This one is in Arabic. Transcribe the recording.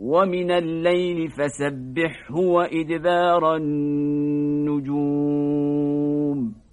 ومن الليل فسبحه وإدبار النجوم